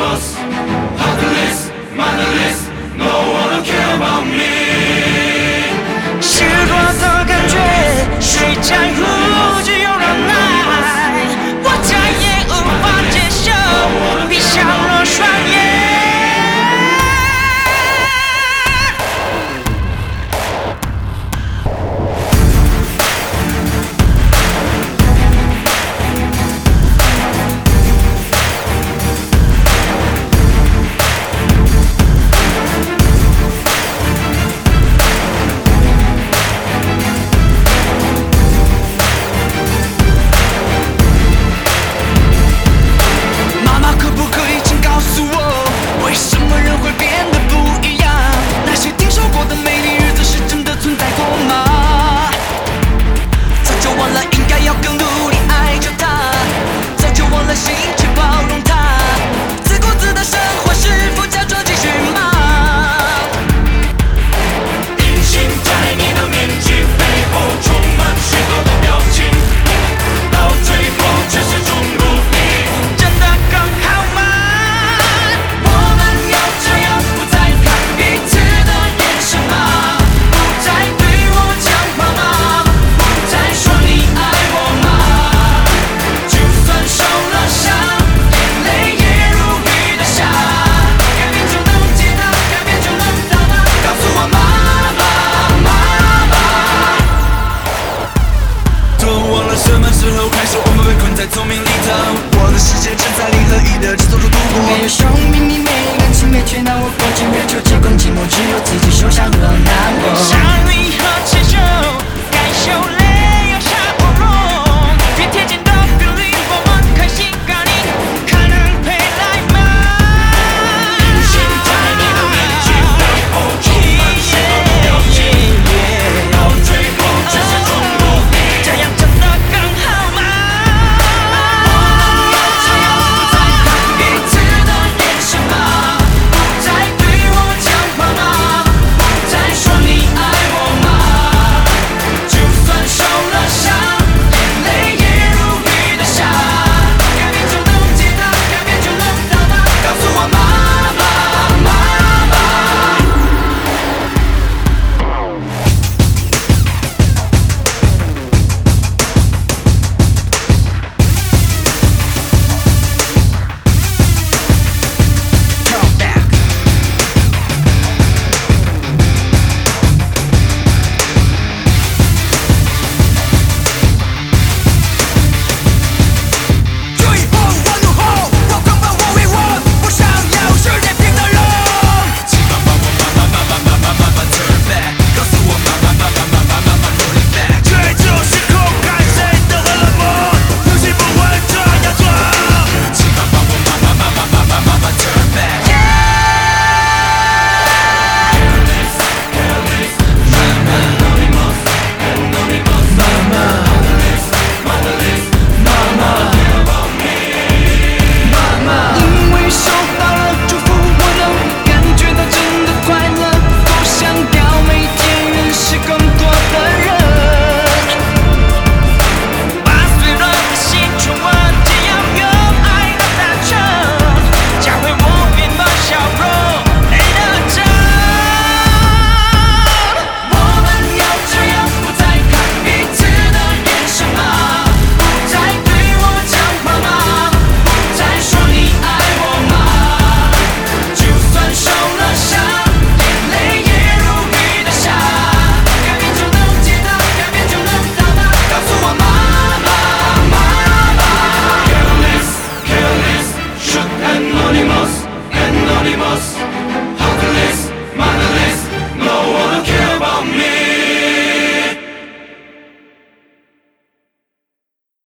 ます。